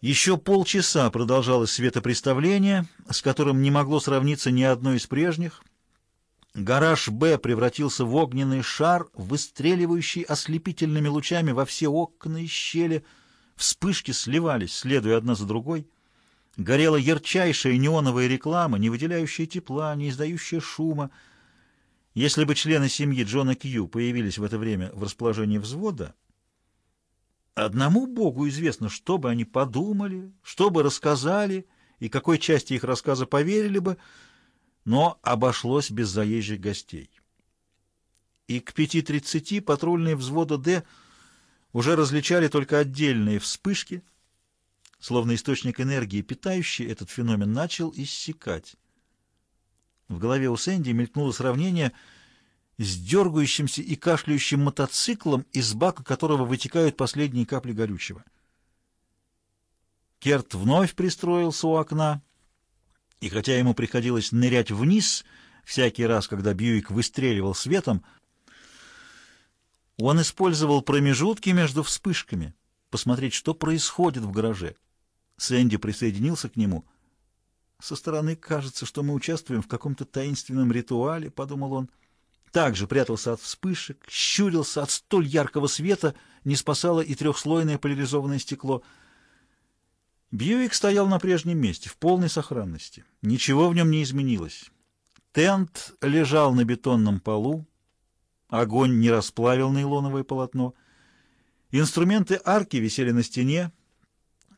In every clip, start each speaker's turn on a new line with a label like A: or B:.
A: Еще полчаса продолжалось светопреставление, с которым не могло сравниться ни одно из прежних. Гараж «Б» превратился в огненный шар, выстреливающий ослепительными лучами во все окна и щели. Вспышки сливались, следуя одна за другой. Горела ярчайшая неоновая реклама, не выделяющая тепла, не издающая шума. Если бы члены семьи Джона Кью появились в это время в расположении взвода, одному Богу известно, что бы они подумали, что бы рассказали и какой части их рассказа поверили бы, но обошлось без заезжих гостей. И к 5.30 патрульные взвода «Д» уже различали только отдельные вспышки, словно источник энергии, питающий этот феномен, начал иссякать. В голове у Сэнди мелькнуло сравнение с дергающимся и кашляющим мотоциклом, из бака которого вытекают последние капли горючего. Керт вновь пристроился у окна, и хотя ему приходилось нырять вниз всякий раз, когда Бьюик выстреливал светом, он использовал промежутки между вспышками, посмотреть, что происходит в гараже. Сэнди присоединился к нему — со стороны кажется, что мы участвуем в каком-то таинственном ритуале, — подумал он. Также прятался от вспышек, щурился от столь яркого света, не спасало и трехслойное поляризованное стекло. Бьюик стоял на прежнем месте, в полной сохранности. Ничего в нем не изменилось. Тент лежал на бетонном полу, огонь не расплавил нейлоновое полотно. Инструменты арки висели на стене,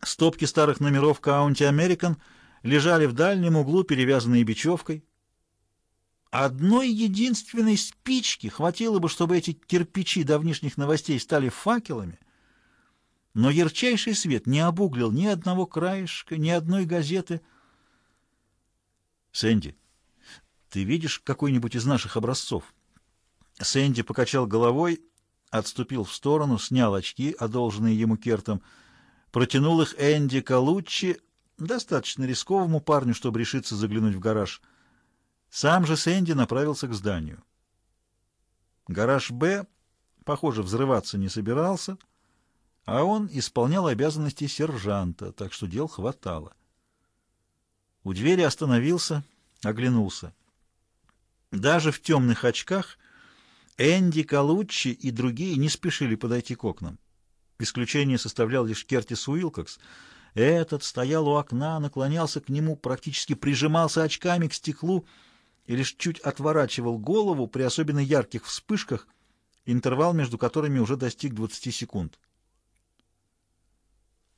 A: стопки старых номеров County American — лежали в дальнем углу, перевязанные бечевкой. Одной единственной спички хватило бы, чтобы эти кирпичи давнишних новостей стали факелами, но ярчайший свет не обуглил ни одного краешка, ни одной газеты. «Сэнди, ты видишь какой-нибудь из наших образцов?» Сэнди покачал головой, отступил в сторону, снял очки, одолженные ему Кертом, протянул их Энди Калуччи, Достаточно рисковому парню, чтобы решиться заглянуть в гараж. Сам же Сэнди направился к зданию. Гараж «Б», похоже, взрываться не собирался, а он исполнял обязанности сержанта, так что дел хватало. У двери остановился, оглянулся. Даже в темных очках Энди Калуччи и другие не спешили подойти к окнам. Исключение составлял лишь Кертис Уилкокс — этот стоял у окна, наклонялся к нему, практически прижимался очками к стеклу и лишь чуть отворачивал голову при особенно ярких вспышках, интервал между которыми уже достиг 20 секунд.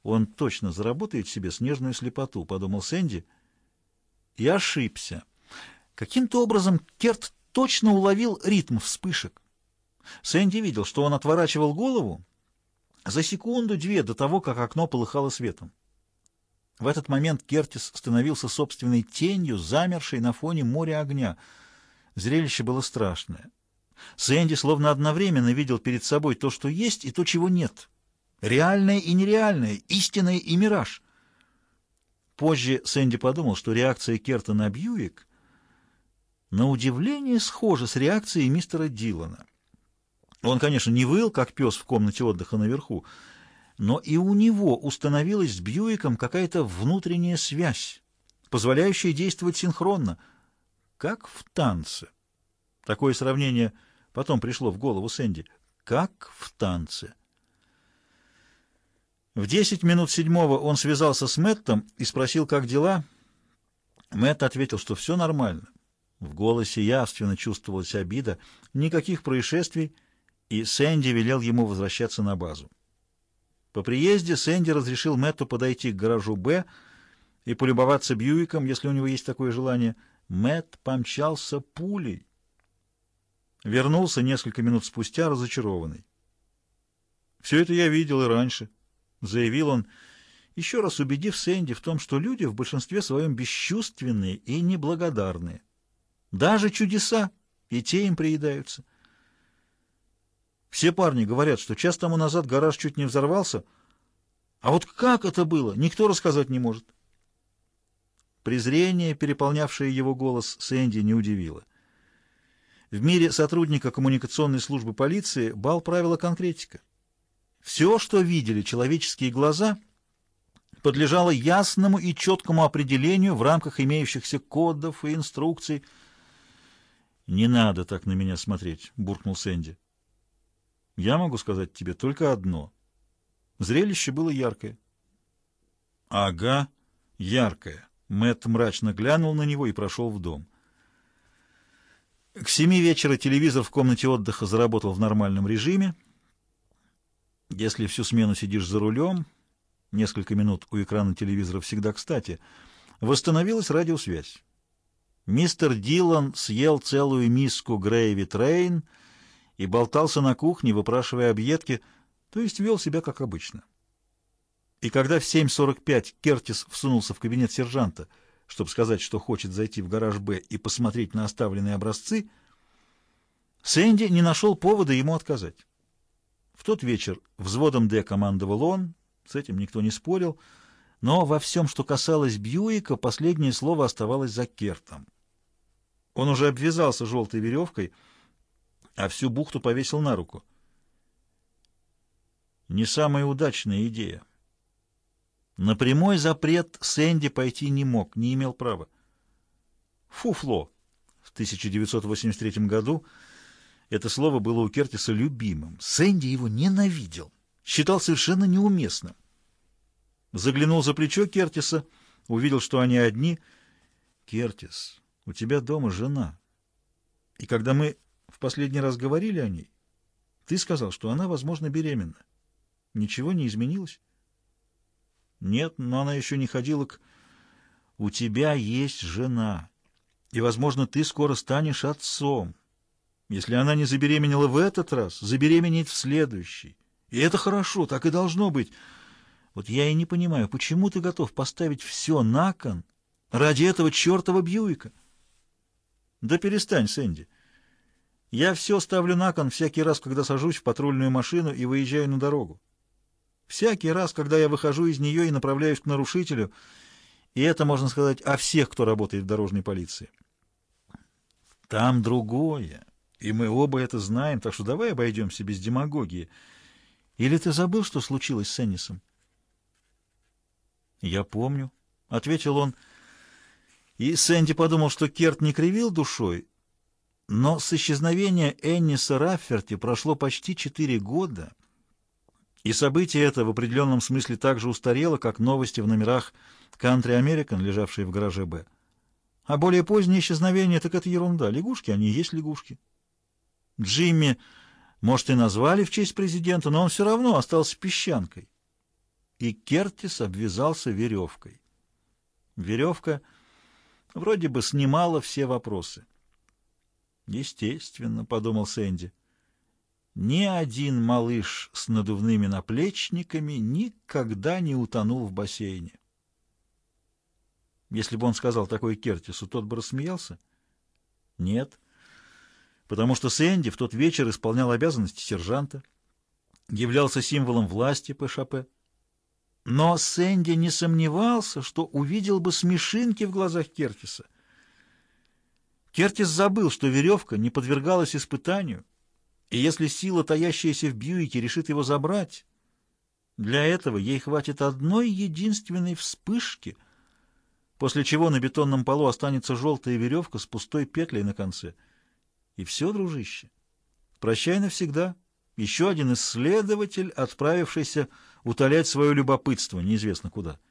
A: «Он точно заработает себе снежную слепоту», — подумал Сэнди, и ошибся. Каким-то образом Керт точно уловил ритм вспышек. Сэнди видел, что он отворачивал голову за секунду-две до того, как окно полыхало светом. В этот момент Кертис становился собственной тенью, замершей на фоне моря огня. Зрелище было страшное. Сэнди словно одновременно видел перед собой то, что есть, и то, чего нет. Реальное и нереальное, истинное и мираж. Позже Сэнди подумал, что реакция Керта на Бьюик на удивление схожа с реакцией мистера Дилана. Он, конечно, не выл, как пес в комнате отдыха наверху, но и у него установилась с Бьюиком какая-то внутренняя связь, позволяющая действовать синхронно, как в танце. Такое сравнение потом пришло в голову Сэнди. Как в танце. В десять минут седьмого он связался с Мэттом и спросил, как дела. Мэтт ответил, что все нормально. В голосе явственно чувствовалась обида, никаких происшествий, и Сэнди велел ему возвращаться на базу. По приезде Сэнди разрешил Мэтту подойти к гаражу «Б» и полюбоваться Бьюиком, если у него есть такое желание. Мэтт помчался пулей. Вернулся несколько минут спустя, разочарованный. «Все это я видел и раньше», — заявил он, еще раз убедив Сэнди в том, что люди в большинстве своем бесчувственные и неблагодарные. Даже чудеса, и те им приедаются. Все парни говорят, что час тому назад гараж чуть не взорвался, а вот как это было, никто рассказать не может. Презрение, переполнявшее его голос, Сэнди не удивило. В мире сотрудника коммуникационной службы полиции бал правила конкретика. Все, что видели человеческие глаза, подлежало ясному и четкому определению в рамках имеющихся кодов и инструкций. «Не надо так на меня смотреть», — буркнул Сэнди. «Я могу сказать тебе только одно. Зрелище было яркое». «Ага, яркое». Мэтт мрачно глянул на него и прошел в дом. К семи вечера телевизор в комнате отдыха заработал в нормальном режиме. Если всю смену сидишь за рулем, несколько минут у экрана телевизора всегда кстати, восстановилась радиосвязь. Мистер Дилан съел целую миску грейви трейн и болтался на кухне, выпрашивая объедки, то есть вел себя как обычно. И когда в 7.45 Кертис всунулся в кабинет сержанта, чтобы сказать, что хочет зайти в гараж «Б» и посмотреть на оставленные образцы, Сэнди не нашел повода ему отказать. В тот вечер взводом «Д» командовал он, с этим никто не спорил, но во всем, что касалось Бьюика, последнее слово оставалось за Кертом. Он уже обвязался желтой веревкой, а всю бухту повесил на руку. Не самая удачная идея. На прямой запрет Сэнди пойти не мог, не имел права. Фуфло. В 1983 году это слово было у Кертиса любимым. Сэнди его ненавидел, считал совершенно неуместным. Заглянул за плечо Кертиса, увидел, что они одни. «Кертис, у тебя дома жена. И когда мы последний раз говорили о ней, ты сказал, что она, возможно, беременна. Ничего не изменилось?» Нет, но она еще не ходила к... У тебя есть жена, и, возможно, ты скоро станешь отцом. Если она не забеременела в этот раз, забеременеет в следующий. И это хорошо, так и должно быть. Вот я и не понимаю, почему ты готов поставить все на кон ради этого чертова Бьюика? Да перестань, Сэнди. Я все ставлю на кон всякий раз, когда сажусь в патрульную машину и выезжаю на дорогу. Всякий раз, когда я выхожу из нее и направляюсь к нарушителю, и это, можно сказать, о всех, кто работает в дорожной полиции. Там другое, и мы оба это знаем, так что давай обойдемся без демагогии. Или ты забыл, что случилось с Эннисом? «Я помню», — ответил он, и Сэнди подумал, что Керт не кривил душой, но с исчезновения Энниса Рафферти прошло почти четыре года — и событие это в определенном смысле так же устарело, как новости в номерах Country American, лежавшие в гараже «Б». А более позднее исчезновение, так это ерунда. Лягушки, они и есть лягушки. Джимми, может, и назвали в честь президента, но он все равно остался песчанкой. И Кертис обвязался веревкой. Веревка вроде бы снимала все вопросы. «Естественно», — подумал Сэнди. Ни один малыш с надувными наплечниками никогда не утонул в бассейне. Если бы он сказал такое Кертису, тот бы рассмеялся? Нет, потому что Сэнди в тот вечер исполнял обязанности сержанта, являлся символом власти ПШП. Но Сэнди не сомневался, что увидел бы смешинки в глазах Кертиса. Кертис забыл, что веревка не подвергалась испытанию, и если сила, таящаяся в Бьюике, решит его забрать, для этого ей хватит одной единственной вспышки, после чего на бетонном полу останется желтая веревка с пустой петлей на конце. И все, дружище, прощай навсегда. Еще один исследователь, отправившийся утолять свое любопытство неизвестно куда —